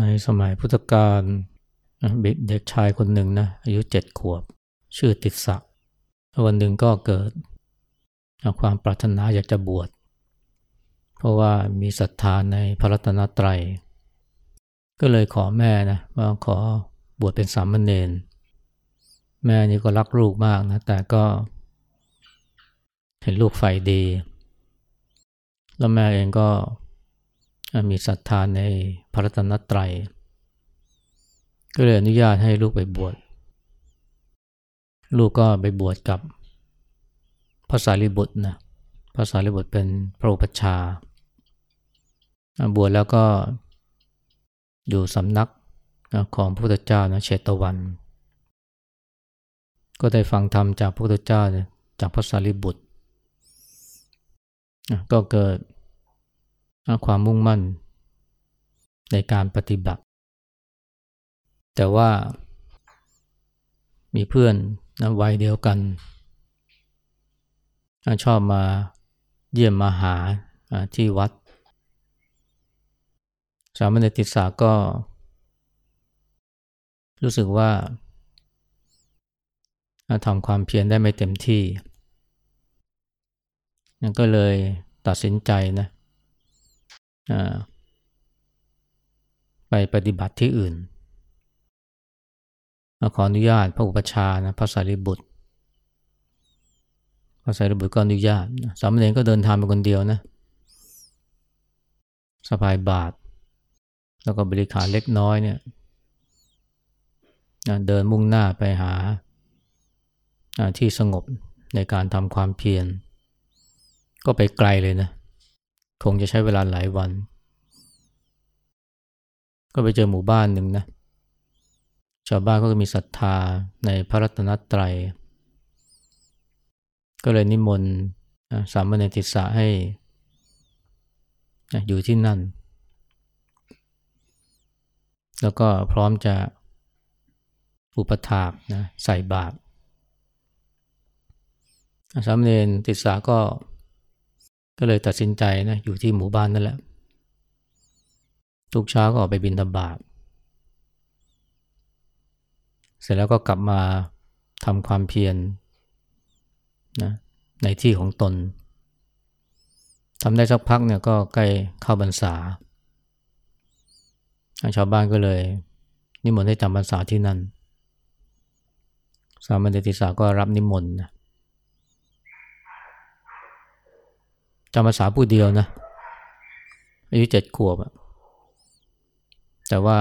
ในสมัยพุทธกาลเด็กชายคนหนึ่งนะอายุเจ็ดขวบ ชื่อติดสะวันหนึ่งก็เกิดความปรารถนาอยากจะบวช เพราะว่ามีศรัทธาในพระรัตนตรัย ก็เลยขอแม่นะว่าขอบวชเป็นสามเณรแม่นี่ก็รักลูกมากนะ แต่ก็ เห็นลูกไฟดี แล้วแม่เองก็ มีศรัทธาในพระรัตนตรัย ก็เลยอนุญาตให้ลูกไปบวช ลูกก็ไปบวชกับพระสารีบุตรนะพระสารีบุตรเป็นพระอุปชา บวชแล้วก็อยู่สำนักของพระพุทธเจ้านะเชตวัน ก็ได้ฟังธรรมจากพระพุทธเจ้าจากพระสารีบุตร ก็เกิด ความมุ่งมั่น ในการปฏิบัติ แต่ว่า มีเพื่อนนะวัยเดียวกัน ชอบมาเยี่ยมมาหาที่วัด สามเณรติสาก็ รู้สึกว่าทำความเพียรได้ไม่เต็มที่นั่นก็เลยตัดสินใจนะ ไปปฏิบัติที่อื่น ขออนุญาตพระอุปชานะพระสารีบุตร พระสารีบุตรก็อนุญาตสามเณรก็เดินทางไปคนเดียวนะสะพายบาท แล้วก็บริขารเล็กน้อยเนี่ยเดินมุ่งหน้าไปหาที่สงบในการทำความเพียรก็ไปไกลเลยนะ คงจะใช้เวลาหลายวัน ก็ไปเจอหมู่บ้านหนึ่งนะชาวบ้านก็มีศรัทธาในพระรัตนตรัย ก็เลยนิมนต์สามเณรติสะให้อยู่ที่นั่น แล้วก็พร้อมจะอุปถากนะใส่บาตรสามเณรติสาก็ ก็เลยตัดสินใจนะอยู่ที่หมู่บ้านนั่นแหละ ทุกเช้าก็ออกไปบินธบาตเสร็จแล้วก็กลับมาทำความเพียรนะในที่ของตนทำได้สักพักเนี่ยก็ใกล้เข้าบรรษา ชาวบ้านก็เลย นิมนต์ให้จำพรรษาที่นั่น สามเณรติสาก็รับนิมนต์นะ จำภาษาผู้เดียวนะอายุเจ็ดขวบแต่ว่า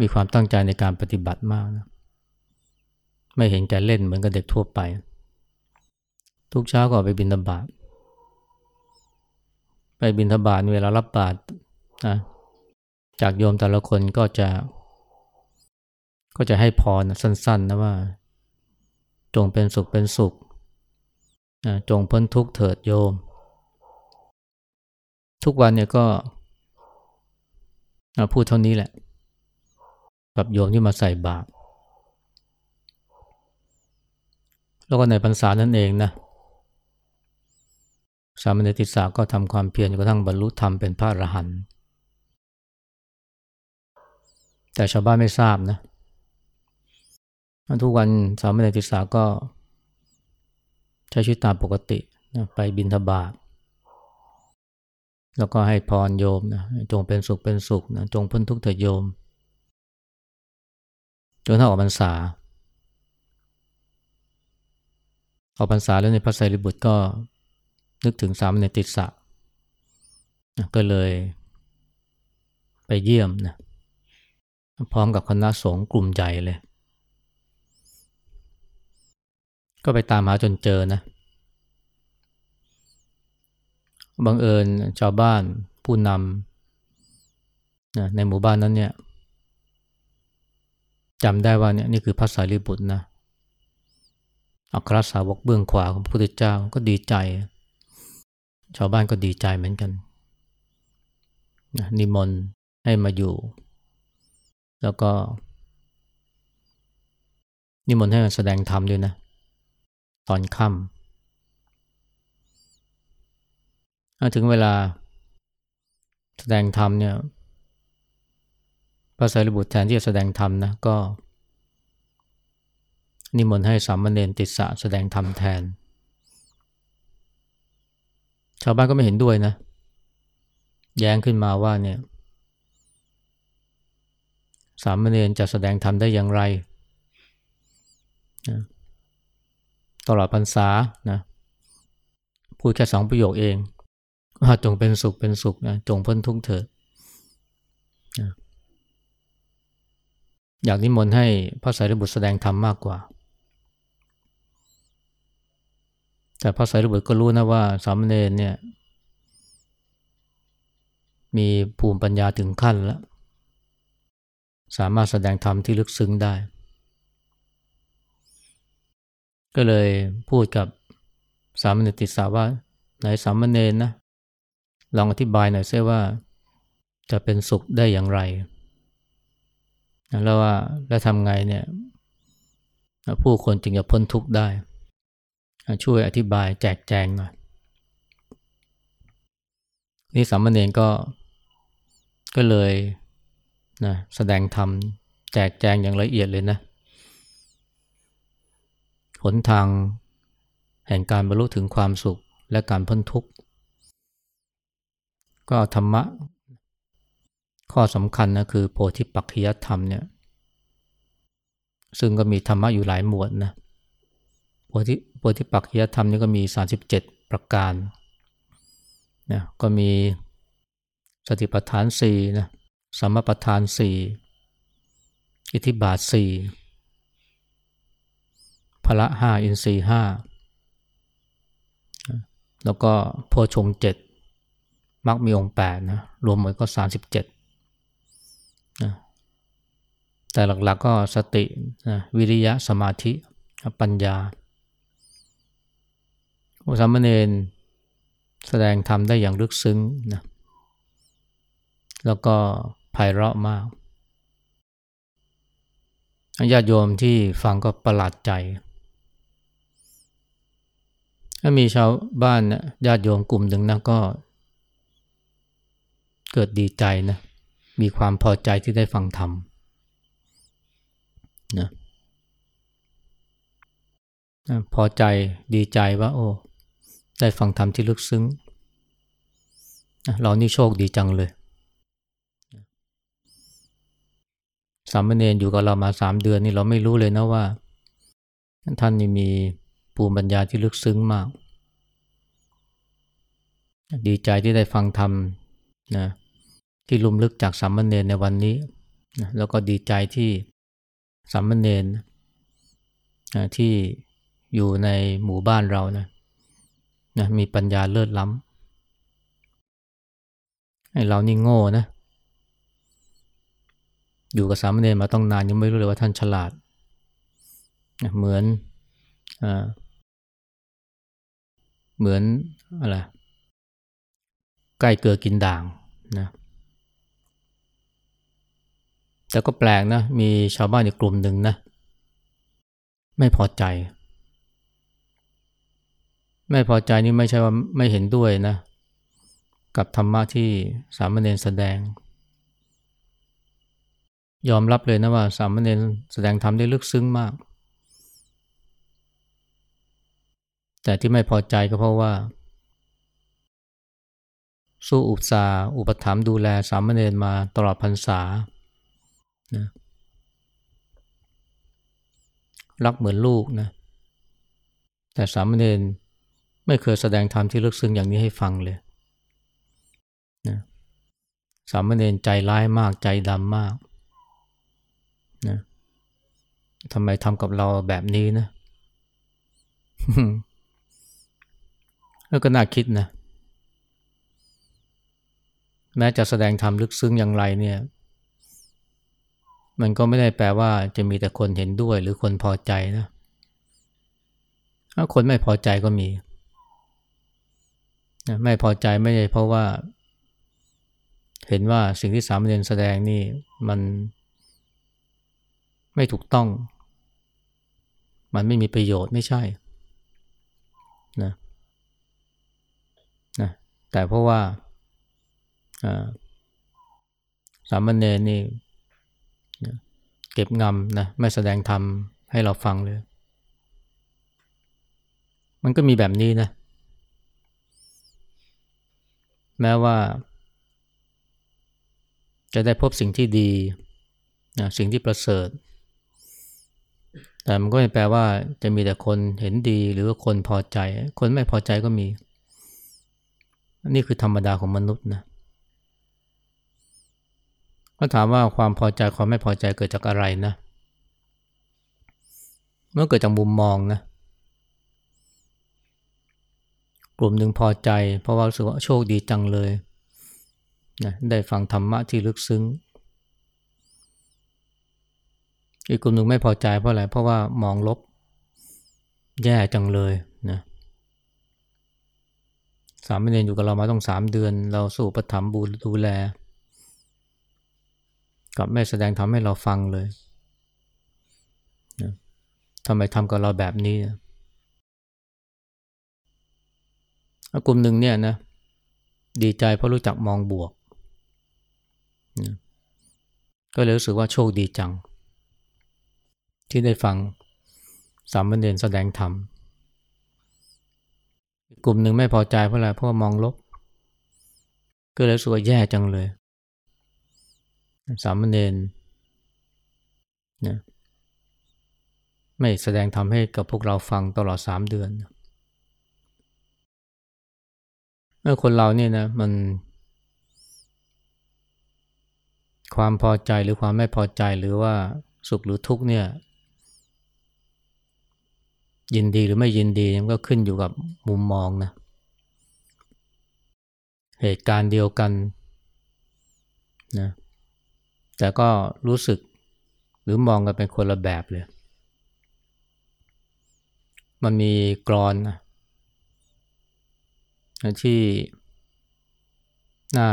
มีความตั้งใจในการปฏิบัติมากนะไม่เห็นแก่เล่นเหมือนกับเด็กทั่วไป ทุกเช้าก็ไปบินธบาตไปบินธบาตเวลารับบาตรนะจากโยมแต่ละคนก็จะ ก็จะให้พรสั้นๆนะว่า จงเป็นสุขเป็นสุข จงพ้นทุกเถิดโยม ทุกวันเนี่ยก็พูดเท่านี้แหละ กับโยมที่มาใส่บาตรแล้วก็ในพรรษานั่นเองนะสามเณรติสาก็ทำความเพียรจนกระทั่งบรรลุธรรมเป็นพระอรหันต์แต่ชาวบ้านไม่ทราบนะทุกวันสามเณรติสาก็ ใช้ชีวิตตามปกตินะไปบินทบาทแล้วก็ให้พรโยมนะจงเป็นสุขเป็นสุขนะจงพ้นทุกข์เถิดโยม จนถ้าออกพรรษา ออกพรรษาแล้วในพระไตรปิฎกก็นึกถึงสามในติสสะก็เลยไปเยี่ยมนะพร้อมกับคณะสงฆ์กลุ่มใหญ่เลย ก็ไปตามหาจนเจอนะบังเอิญชาวบ้านผู้นำนะในหมู่บ้านนั้นเนี่ยจำได้ว่าเนี่ยนี่คือพระสารีบุตรนะอัครสาวกเบื้องขวาของพระพุทธเจ้าก็ดีใจ ชาวบ้านก็ดีใจเหมือนกันนิมนต์ให้มาอยู่ แล้วก็ นิมนต์ให้มาแสดงธรรมด้วยนะ ตอนค่ำถึงเวลาแสดงธรรมเนี่ยพระสารีบุตรแทนที่จะแสดงธรรมนะก็ นิมนต์ให้สามเณรติสสะแสดงธรรมแทน ชาวบ้านก็ไม่เห็นด้วยนะ แย้งขึ้นมาว่าเนี่ยสามเณรจะแสดงธรรมได้อย่างไรนะ ตลอดพรรษานะพูดแค่สองประโยคเองว่าจงเป็นสุขเป็นสุขนะจงพ้นทุกข์เถิดนะอยากนิมนต์ให้พระสารีบุตรแสดงธรรมมากกว่า แต่พระสารีบุตรก็รู้นะว่าสามเณรเนี่ย มีภูมิปัญญาถึงขั้นแล้ว สามารถแสดงธรรมที่ลึกซึ้งได้ ก็เลยพูดกับสามเณรติสาว่าไหนสามเณรนะลองอธิบายหน่อยเสียว่าจะเป็นสุขได้อย่างไร แล้วว่าแล้วทำไงเนี่ยผู้คนจึงจะพ้นทุกข์ได้ ช่วยอธิบายแจกแจงหน่อยนี่สามเณรก็ก็เลยนะแสดงธรรมแจกแจงอย่างละเอียดเลยนะ นทางแห่งการบรรลุถึงความสุขและการพ้นทุกข์ ก็ธรรมะ ข้อสำคัญนะคือโพธิปักขิยธรรมเนี่ยซึ่งก็มีธรรมะอยู่หลายหมวดนะโพธิโพธิปักขิยธรรมนี่ก็มี 37 ประการนะก็มีสติปัฏฐานสี่นะสมาปัฏฐานสี่อิทธิบาทสี่ พละห้าอินทรีห้าแล้วก็โพชงเจ็ดมักมีองค์แปดนะรวมหมดก็สามสิบเจ็ดนะแต่หลักๆก็สตินะวิริยะสมาธิปัญญาอุสามเณรแสดงธรรมได้อย่างลึกซึ้งนะแล้วก็ไพเราะมากญาติโยมที่ฟังก็ประหลาดใจ ถ้ามีชาวบ้านนะญาติโยมกลุ่มหนึ่งนะก็ เกิดดีใจนะ มีความพอใจที่ได้ฟังธรรมนะพอใจดีใจว่า โอ้ ได้ฟังธรรมที่ลึกซึ้ง เรานี่โชคดีจังเลยสามเณรอยู่กับเรามาสามเดือนนี่เราไม่รู้เลยนะว่า ท่านนี่มี ปูมิปัญญาที่ลึกซึ้งมาก ดีใจที่ได้ฟังธรรมนะที่ลุมลึกจากสามเณรในวันนี้นะแล้วก็ดีใจที่สามเณรนะที่อยู่ในหมู่บ้านเรานะนะมีปัญญาเลิศล้ำให้เรานี่โง่นะ อยู่กับสามเณรมาต้องนานยังไม่รู้เลยว่าท่านฉลาดนะเหมือนอ เหมือนอะไรใกล้เกลือกินด่างนะแต่ก็แปลกนะ มีชาวบ้านอีกกลุ่มหนึ่งนะ ไม่พอใจ ไม่พอใจนี่ไม่ใช่ว่าไม่เห็นด้วยนะ กับธรรมะที่สามเณรแสดง ยอมรับเลยนะว่าสามเณรแสดงธรรมได้ลึกซึ้งมาก แต่ที่ไม่พอใจก็เพราะว่า สู้อุปสาอุปถัมภ์ดูแลสามเณรมาตลอดพรรษานะรักเหมือนลูกนะ แต่สามเณรไม่เคยแสดงธรรมที่ลึกซึ้งอย่างนี้ให้ฟังเลยนะสามเณรใจร้ายมากใจดำมากนะทำไมทำกับเราแบบนี้นะ แล้วก็น่าคิดนะแม้จะแสดงธรรมลึกซึ้งอย่างไรเนี่ย มันก็ไม่ได้แปลว่าจะมีแต่คนเห็นด้วยหรือคนพอใจนะถ้าคนไม่พอใจก็มีไม่พอใจไม่ใช่เพราะว่า เห็นว่าสิ่งที่สามเณรแสดงนี่มันไม่ถูกต้อง มันไม่มีประโยชน์ไม่ใช่นะนะ แต่เพราะว่าสามเณรนี่เก็บงำนะไม่แสดงธรรมให้เราฟังเลย มันก็มีแบบนี้นะ แม้ว่า จะได้พบสิ่งที่ดีนะสิ่งที่ประเสริฐ แต่มันก็ไม่แปลว่าจะมีแต่คนเห็นดีหรือว่าคนพอใจ คนไม่พอใจก็มี นี่คือธรรมดาของมนุษย์นะก็ถามว่าความพอใจความไม่พอใจเกิดจากอะไรนะเมื่อเกิดจากมุมมองนะกลุ่มหนึ่งพอใจ เพราะว่ารู้สึกว่าโชคดีจังเลยนะได้ฟังธรรมะที่ลึกซึ้ง อีกกลุ่มหนึ่งไม่พอใจเพราะอะไรเพราะว่ามองลบ แย่จังเลย สามเณรอยู่กับเรามาต้องสามเดือน เราสู้ประถมบูดูแล กับแม่แสดงทำให้เราฟังเลยนะทำไมทำกับเราแบบนี้นะกลุ่มหนึ่งเนี่ยนะดีใจเพราะรู้จักมองบวกก็เลยรู้สึกว่าโชคดีจัง ที่ได้ฟังสามเณรแสดงธรรม กลุ่มหนึ่งไม่พอใจเพราะอะไรเพราะมองลบ ก็เลยสว่าแย่จังเลยสามเณรนะไม่แสดงธรรมให้กับพวกเราฟังตลอดสามเดือนเมื่อคนเราเนี่ยนะมัน ความพอใจหรือความไม่พอใจหรือว่าสุขหรือทุกข์เนี่ย ยินดีหรือไม่ยินดีมันก็ขึ้นอยู่กับมุมมองนะ เหตุการณ์เดียวกันนะแต่ก็รู้สึกหรือมองกันเป็นคนละแบบเลย มันมีกรอนนะที่น่า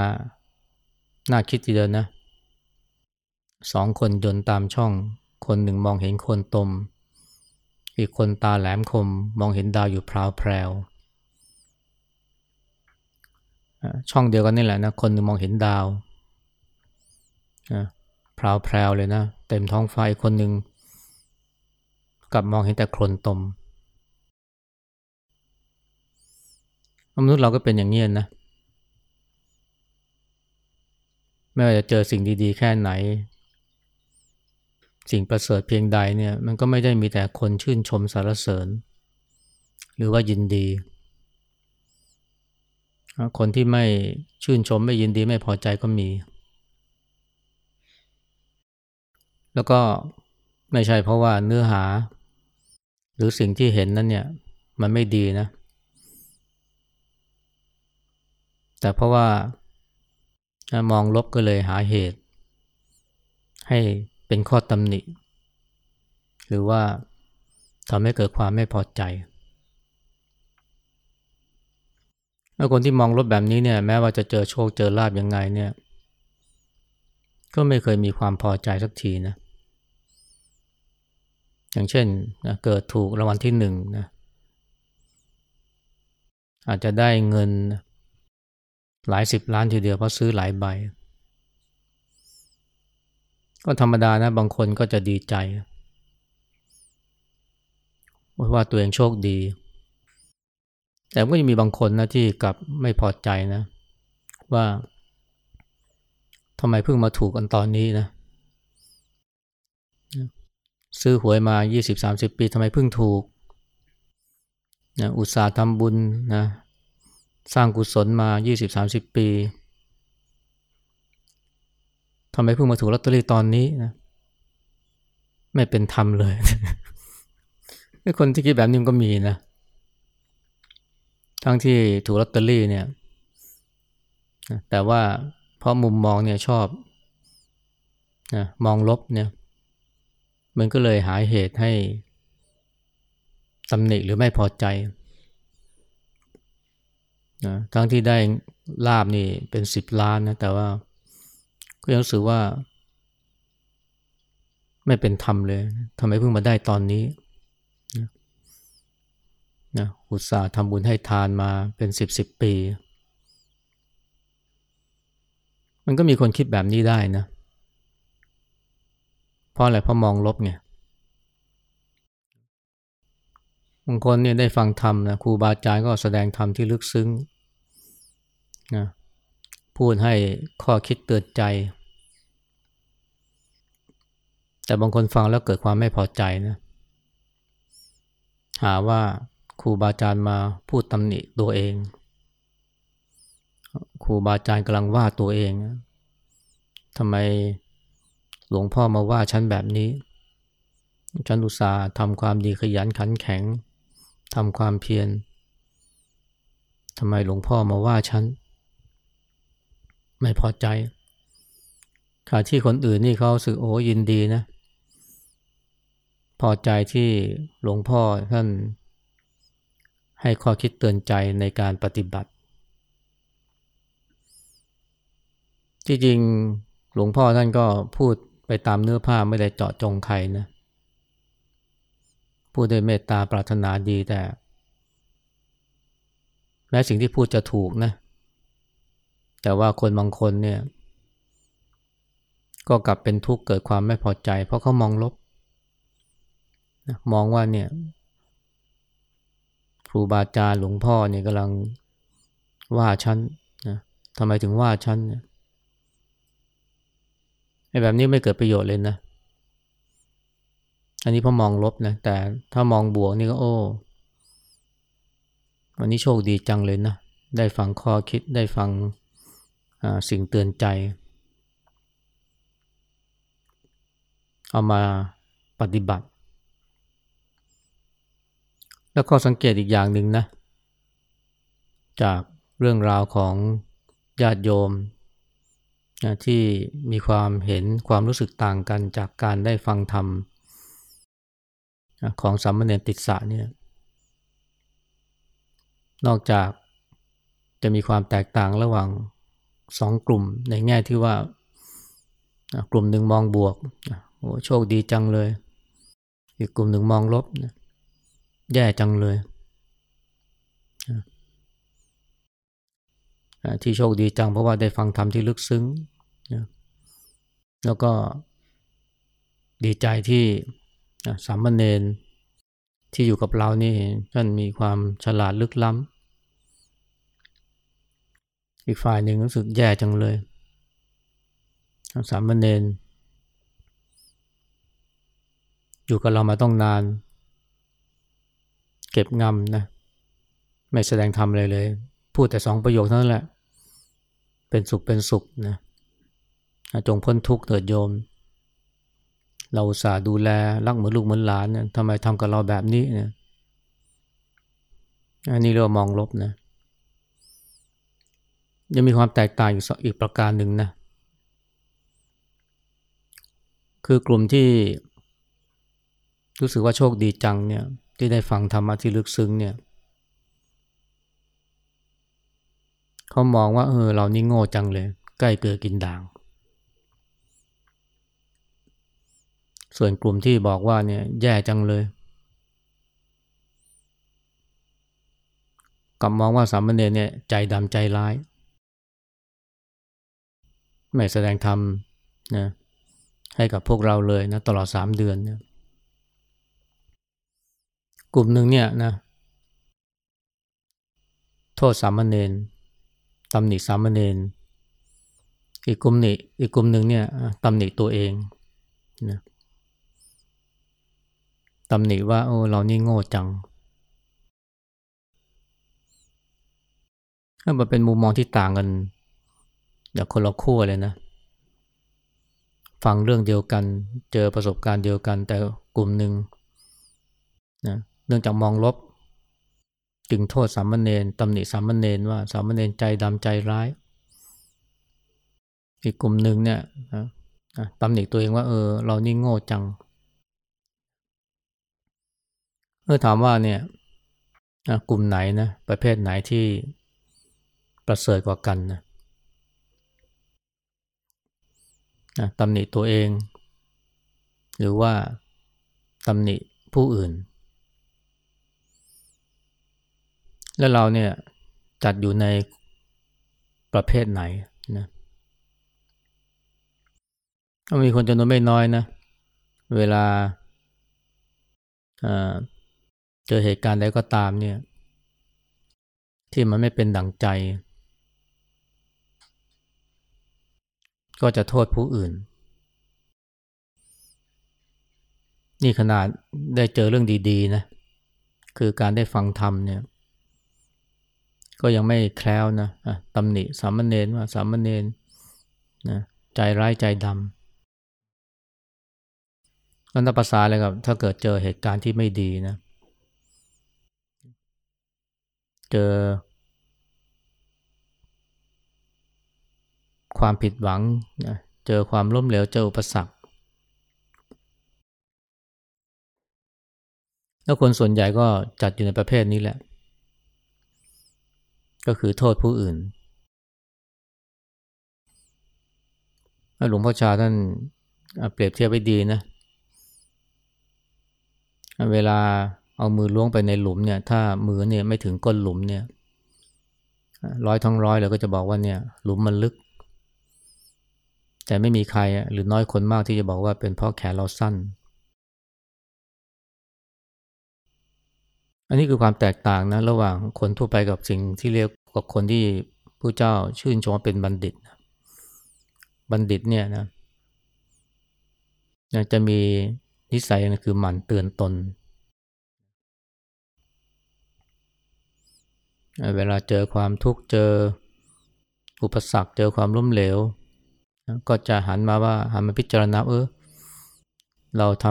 น่าคิดทีเดียวนะสองคนเดินตามช่องคนหนึ่งมองเห็นคนตม อีกคนตาแหลมคมมองเห็นดาวอยู่พราวแพรวช่องเดียวกันนี่แหละนะคนหนึ่งมองเห็นดาวพราวแพรวเลยนะเต็มท้องฟ้าอีกคนหนึ่งกลับมองเห็นแต่โคลนตมมนุษย์เราก็เป็นอย่างนี้นะไม่ว่าจะเจอสิ่งดีๆ แค่ไหน สิ่งประเสริฐเพียงใดเนี่ยมันก็ไม่ได้มีแต่คนชื่นชมสรรเสริญ หรือว่ายินดี คนที่ไม่ชื่นชมไม่ยินดีไม่พอใจก็มี แล้วก็ไม่ใช่เพราะว่าเนื้อหา หรือสิ่งที่เห็นนั้นเนี่ยมันไม่ดีนะ แต่เพราะว่ามองลบก็เลยหาเหตุ ให้ เป็นข้อตำหนิ หรือว่าทำให้เกิดความไม่พอใจแล้วคนที่มองลบแบบนี้เนี่ยแม้ว่าจะเจอโชคเจอลาบยังไงเนี่ย ก็ไม่เคยมีความพอใจสักทีนะ อย่างเช่นนะเกิดถูกรางวัลที่หนึ่งนะอาจจะได้เงินหลายสิบล้านทีเดียวเพราะซื้อหลายใบ ก็ธรรมดานะ บางคนก็จะดีใจว่าตัวเองโชคดี แต่ก็ยังมีบางคนนะที่กลับไม่พอใจนะ ว่าทำไมเพิ่งมาถูกกันตอนนี้นะซื้อหวยมา 20-30 ปีทำไมเพิ่งถูกนะอุตสาห์ทำบุญนะสร้างกุศลมา 20-30 ปี ทำไมเพิ่งมาถูกลอตเตอรี่ตอนนี้นะไม่เป็นธรรมเลยไอ้คนที่คิดแบบนี้ก็มีนะ ทั้งที่ถูกลอตเตอรี่เนี่ย แต่ว่าเพราะมุมมองเนี่ยชอบนะมองลบเนี่ย มันก็เลยหาเหตุให้ตำหนิหรือไม่พอใจนะทั้งที่ได้ลาบนี่เป็นสิบล้านนะ แต่ว่า ก็ยังรู้สึกว่า ไม่เป็นธรรมเลยทำไมเพิ่งมาได้ตอนนี้นะอุตส่าห์ทำบุญให้ทานมาเป็นสิบสิบปี มันก็มีคนคิดแบบนี้ได้นะ เพราะอะไรเพราะมองลบไงบางคนเนี่ยได้ฟังธรรมนะครูบาอาจารย์ก็แสดงธรรมที่ลึกซึ้งนะ พูดให้ข้อคิดเตือนใจ แต่บางคนฟังแล้วเกิดความไม่พอใจนะหาว่าครูบาอาจารย์มาพูดตำหนิตัวเองครูบาอาจารย์กำลังว่าตัวเองทำไมหลวงพ่อมาว่าฉันแบบนี้ ฉันอุตส่าห์ทำความดีขยันขันแข็งทำความเพียรทำไมหลวงพ่อมาว่าฉัน ไม่พอใจขาที่คนอื่นนี่เขาสึกโอ้ยินดีนะ พอใจที่หลวงพ่อท่านให้ข้อคิดเตือนใจในการปฏิบัติจริงหลวงพ่อท่านก็พูดไปตามเนื้อผ้าไม่ได้เจาะจงใครนะ พูดด้วยเมตตาปรารถนาดีแต่ แม้สิ่งที่พูดจะถูกนะ แต่ว่าคนบางคนเนี่ย ก็กลับเป็นทุกข์เกิดความไม่พอใจ เพราะเขามองลบมองว่าเนี่ย ครูบาอาจารย์หลวงพ่อเนี่ยกำลังว่าฉันนะทำไมถึงว่าฉันเนี่ยไอ้แบบนี้ไม่เกิดประโยชน์เลยนะ อันนี้พอมองลบนะ แต่ถ้ามองบวกนี่ก็โอ้วันนี้โชคดีจังเลยนะ ได้ฟังข้อคิดได้ฟัง สิ่งเตือนใจ เอามาปฏิบัติ แล้วก็สังเกตอีกอย่างหนึ่งนะ จากเรื่องราวของญาติโยมนะที่มีความเห็นความรู้สึกต่างกันจากการได้ฟังธรรมของสามเณรติสะเนี่ยนอกจากจะมีความแตกต่างระหว่าง สองกลุ่มในแง่ที่ว่ากลุ่มหนึ่งมองบวกโอ้โชคดีจังเลย อีกกลุ่มหนึ่งมองลบแย่จังเลย ที่โชคดีจังเพราะว่าได้ฟังธรรมที่ลึกซึ้งแล้วก็ดีใจที่สามเณรที่อยู่กับเรานี่ท่านมีความฉลาดลึกล้ำ อีกฝ่ายหนึ่งรู้สึกแย่จังเลยสามเณรอยู่กับเรามาต้องนาน เก็บงำนะไม่แสดงธรรมเลยเลย พูดแต่สองประโยคเท่านั้นแหละ เป็นสุขเป็นสุขนะจงพ้นทุกข์เถิดโยม เราสาดูแลรักเหมือนลูกเหมือนหลานนี่ยทำไมทำกับเราแบบนี้นี่ยอันนี้เรามองลบนะ ยังมีความแตกต่างอยู่อีกประการหนึ่งนะ คือกลุ่มที่รู้สึกว่าโชคดีจังเนี่ยที่ได้ฟังธรรมะที่ลึกซึ้งเนี่ยเขามองว่าเออเรานี่โง่จังเลย ใกล้เกลือกินด่าง ส่วนกลุ่มที่บอกว่าเนี่ยแย่จังเลยกลับมองว่าสามเณรเนี่ยใจดำใจร้าย ไม่แสดงธรรมนะให้กับพวกเราเลยนะตลอดสามเดือนนี่ยกลุ่มหนึ่งเนี่ยนะโทษสามเณรตำหนิสามเณรอีกกลุ่มหนี้อีกกลุ่มหนึ่งเนี่ยตำหนิตัวเองนะตำหนิว่าโอ้เรานี่โง่จังมันเป็นมุมมองที่ต่างกัน อย่างคนละขั้วเลยนะ ฟังเรื่องเดียวกัน เจอประสบการณ์เดียวกัน แต่กลุ่มหนึ่งนะเนื่องจากมองลบ จึงโทษสามเณรตำหนิสามเณรว่าสามเณรใจดำใจร้าย อีกกลุ่มหนึ่งเนี่ยนะตำหนิตัวเองว่าเออเรานี่โง่จังเมื่อถามว่าเนี่ยกลุ่มไหนนะประเภทไหนที่ประเสริฐกว่ากันนะ ตำหนิตัวเอง หรือว่าตำหนิผู้อื่น แล้วเราเนี่ยจัดอยู่ในประเภทไหนนะมีคนจำนวนไม่น้อยนะ เวลาเจอเหตุการณ์ใดก็ตามเนี่ย ที่มันไม่เป็นดั่งใจ ก็จะโทษผู้อื่น นี่ขนาดได้เจอเรื่องดีๆนะคือการได้ฟังธรรมเนี่ย ก็ยังไม่แคล้วนะตำหนิสามเณรว่าสามเณรนะใจร้ายใจดำนั่นภาษาเลยครับ ถ้าเกิดเจอเหตุการณ์ที่ไม่ดีนะ เจอ ความผิดหวังนะเจอความล้มเหลวเจออุปสรรคแล้วคนส่วนใหญ่ก็จัดอยู่ในประเภทนี้แหละ ก็คือโทษผู้อื่นหลวงพ่อชาท่านเปรียบเทียบไว้ดีนะ เวลาเอามือล้วงไปในหลุมเนี่ย ถ้ามือเนี่ยไม่ถึงก้นหลุมเนี่ย ร้อยทั้งร้อยเราก็จะบอกว่าเนี่ย หลุมมันลึก แต่ไม่มีใครหรือน้อยคนมากที่จะบอกว่าเป็นเพราะแขนเราสั้น อันนี้คือความแตกต่างนะระหว่างคนทั่วไปกับสิ่งที่เรียกกับคนที่ผู้เจ้าชื่นชมว่าเป็นบัณฑิต บัณฑิตเนี่ยนะจะมีนิสัยนะคือหมั่นเตือนตน เวลาเจอความทุกข์เจออุปสรรคเจอความล้มเหลว ก็จะหันมาว่าหันมาพิจารณาเออเราท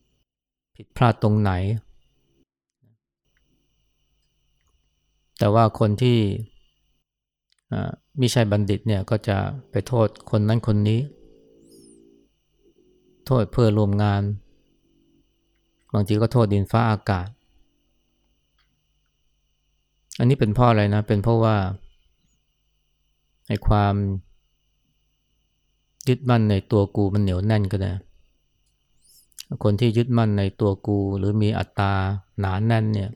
ำผิดพลาดตรงไหน แต่ว่าคนที่ไม่ใช่บัณฑิตเนี่ยก็จะไปโทษคนนั้นคนนี้ โทษเพื่อรวมงาน บางทีก็โทษดินฟ้าอากาศ อันนี้เป็นเพราะอะไรนะ เป็นเพราะว่าในความ ยึดมั่นในตัวกูมันเหนียวแน่นก็ได้ คนที่ยึดมั่นในตัวกูหรือมีอัตตาหนาแน่นเนี่ย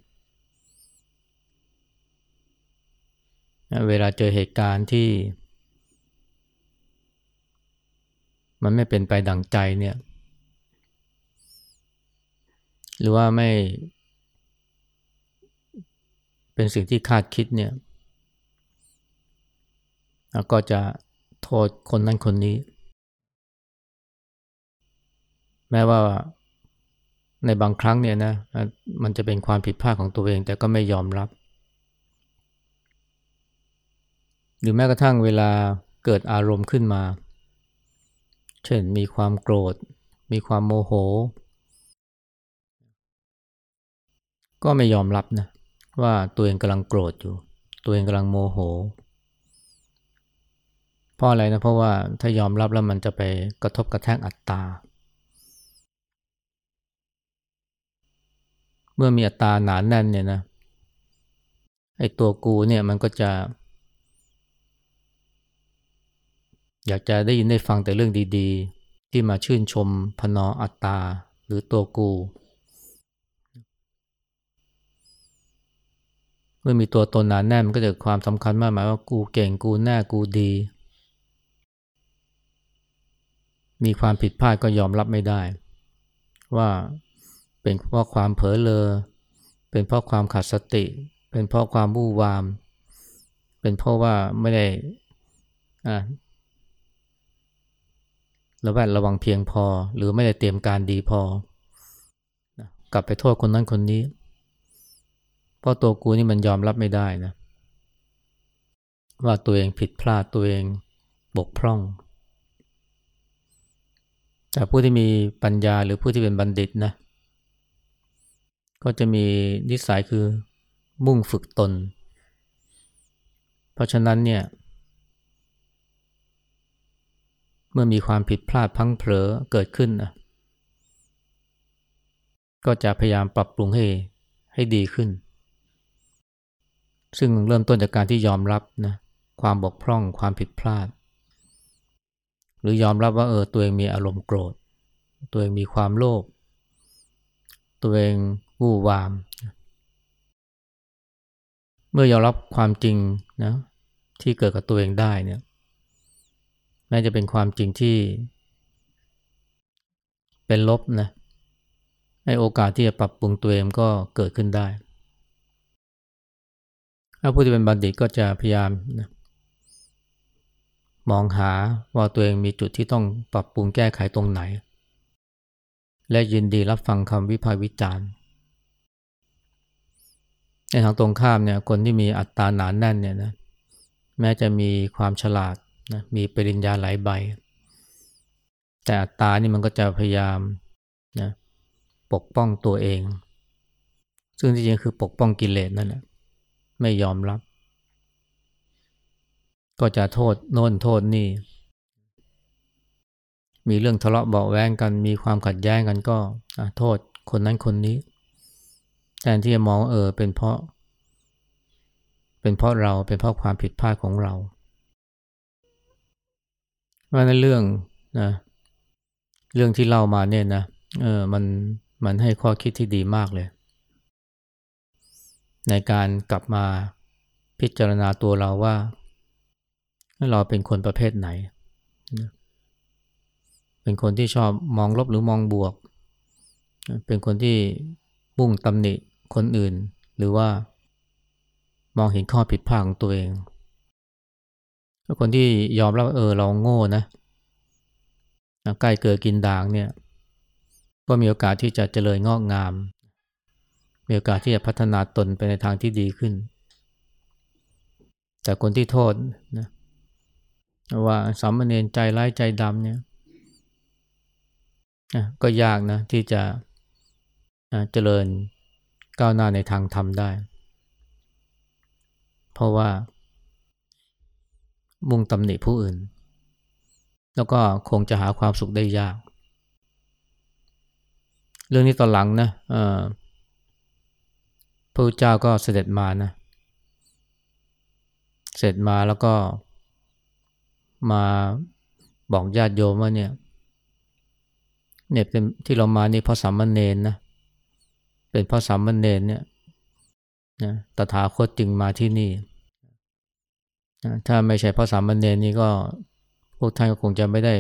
เวลาเจอเหตุการณ์ที่ มันไม่เป็นไปดังใจเนี่ย หรือว่าไม่ เป็นสิ่งที่คาดคิดเนี่ย ก็จะโทษคนนั้นคนนี้ แม้ว่าในบางครั้งเนี่ยนะมันจะเป็นความผิดพลาดของตัวเองแต่ก็ไม่ยอมรับ หรือแม้กระทั่งเวลาเกิดอารมณ์ขึ้นมา เช่นมีความโกรธ มีความโมโห ก็ไม่ยอมรับนะว่าตัวเองกำลังโกรธอยู่ ตัวเองกำลังโมโหเพราะอะไรนะเพราะว่าถ้ายอมรับแล้วมันจะไปกระทบกระแทกอัตตา เมื่อมีอัตตาหนานแน่นเนี่ยนะไอ้ตัวกูเนี่ยมันก็จะ อยากจะได้ยินได้ฟังแต่เรื่องดีๆ ที่มาชื่นชมพนออัตตาหรือตัวกู เมื่อมีตัวตนหนาแน่นมันก็จะความสำคัญมากหมายว่ากูเก่งกูแน่กูดี มีความผิดพลาดก็ยอมรับไม่ได้ ว่า เป็นเพราะความเผลอเลอ เป็นเพราะความขาดสติ เป็นเพราะความบู้วาม เป็นเพราะว่าไม่ได้ระแวดระวังเพียงพอ หรือไม่ได้เตรียมการดีพอ กลับไปโทษคนนั้นคนนี้ เพราะตัวกูนี่มันยอมรับไม่ได้นะ ว่าตัวเองผิดพลาดตัวเองบกพร่อง แต่ผู้ที่มีปัญญาหรือผู้ที่เป็นบัณฑิตนะ ก็จะมีนิสัยคือมุ่งฝึกตน เพราะฉะนั้นเนี่ย เมื่อมีความผิดพลาดพังเผลอเกิดขึ้นนะก็จะพยายามปรับปรุงให้ให้ดีขึ้น ซึ่งเริ่มต้นจากการที่ยอมรับนะความบกพร่องความผิดพลาด หรือยอมรับว่าเออตัวเองมีอารมณ์โกรธ ตัวเองมีความโลภตัวเอง วู่วาม เมื่อยอมรับความจริงนะที่เกิดกับตัวเองได้เนี่ยแม้จะเป็นความจริงที่ เป็นลบนะให้โอกาสที่จะปรับปรุงตัวเองก็เกิดขึ้นได้ถ้าผู้ที่เป็นบัณฑิตก็จะพยายามนะมองหาว่าตัวเองมีจุดที่ต้องปรับปรุงแก้ไขตรงไหน และยินดีรับฟังคำวิพากษ์วิจารณ์ ในทางตรงข้ามเนี่ยคนที่มีอัตตาหนานแน่นเนี่ยนะแม้จะมีความฉลาดนะมีปริญญาหลายใบ แต่อัตตานี่มันก็จะพยายามนะปกป้องตัวเอง ซึ่งที่จริงคือปกป้องกิเลสนั่นแหละไม่ยอมรับ ก็จะโทษโน่นโทษนี่ มีเรื่องทะเลาะเบาแวงกัน มีความขัดแย้งกันก็โทษคนนั้นคนนี้ ทนที่จะมองเออเป็นเพราะ เป็นเพราะเราเป็นเพราะความผิดพลาดของเราว่าในเรื่องนะเรื่องที่เล่ามาเนี่ยนะเออมันมันให้ข้อคิดที่ดีมากเลย ในการกลับมาพิจารณาตัวเราว่า เราเป็นคนประเภทไหน เป็นคนที่ชอบมองลบหรือมองบวก เป็นคนที่มุ่งตำหนิ คนอื่น หรือว่ามองเห็นข้อผิดพลาดของตัวเองคนที่ยอมรับเออเราโง่นะใกล้เกิดกินด่างเนี่ยก็มีโอกาสที่จะเจริญงอกงาม มีโอกาสที่จะพัฒนาตนไปในทางที่ดีขึ้น แต่คนที่โทษนะว่าสามเณรใจร้ายใจดำเนี่ยก็ยากนะที่จะเจริญ ก้าวหน้าในทางธรรมได้ เพราะว่า มุ่งตำหนิผู้อื่น แล้วก็คงจะหาความสุขได้ยาก เรื่องนี้ตอนหลังนะพระพุทธเจ้าก็เสด็จมานะ เสร็จมาแล้วก็มาบอกญาติโยมว่าเนี่ยเนี่ยเป็นที่เรามานี่เพราะสามเณรนะเเป็นเพราะสามเณรเนี่ยนะตถาคตจึงมาที่นี่ถ้าไม่ใช่พระสามเณรนี่ก็พวกท่านก็คงจะไม่ได้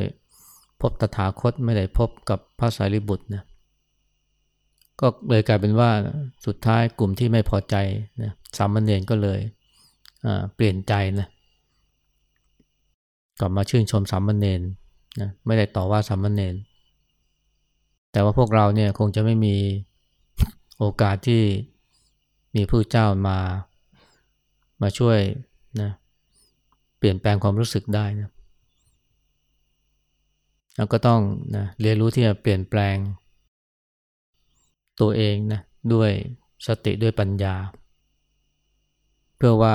พบตถาคตไม่ได้พบกับพระสารีบุตรนะก็เลยกลายเป็นว่าสุดท้ายกลุ่มที่ไม่พอใจนะสามเณรก็เลยเปลี่ยนใจนะกลับมาชื่นชมสามเณรนะไม่ได้ต่อว่าสามเณรแต่ว่าพวกเราเนี่ยคงจะไม่มี โอกาสที่มีผู้เจ้ามา มาช่วยนะเปลี่ยนแปลงความรู้สึกได้นะแล้วก็ต้องนะเรียนรู้ที่จะเปลี่ยนแปลง ตัวเองนะด้วยสติด้วยปัญญา เพื่อว่า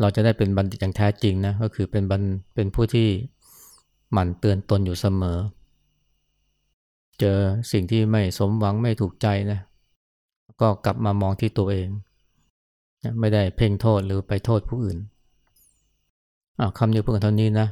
เราจะได้เป็นบัณฑิตอย่างแท้จริงนะก็คือเป็นบันเป็นผู้ที่หมั่นเตือนตนอยู่เสมอ เจอสิ่งที่ไม่สมหวังไม่ถูกใจนะ ก็กลับมามองที่ตัวเอง ไม่ได้เพ่งโทษหรือไปโทษผู้อื่นคำนี้เพื่อนเท่านี้นะ